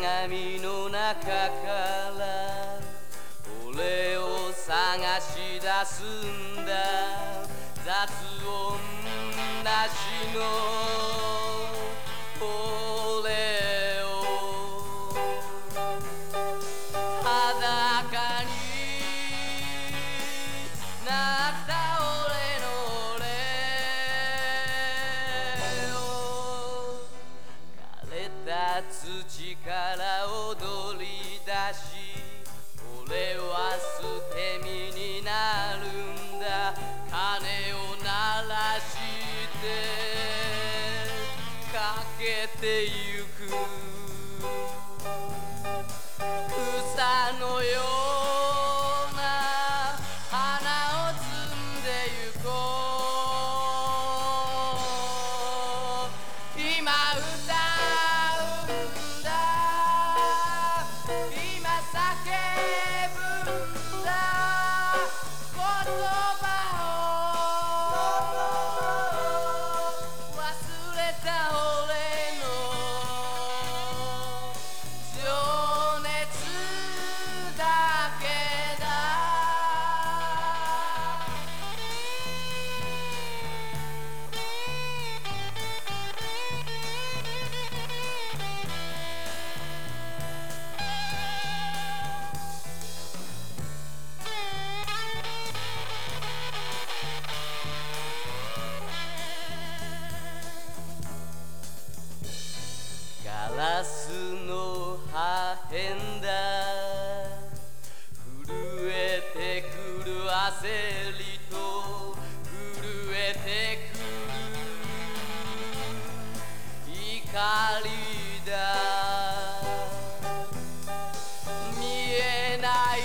鏡の中から俺を探し出すんだ。雑音なしの土から踊り出し俺は捨て身になるんだ鐘を鳴らしてかけてゆく。草のような花を摘んでゆこう。ラスの破片だ。震えてくる焦りと震えてくる怒りだ。見えない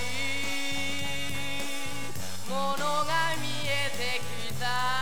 ものが見えてきた。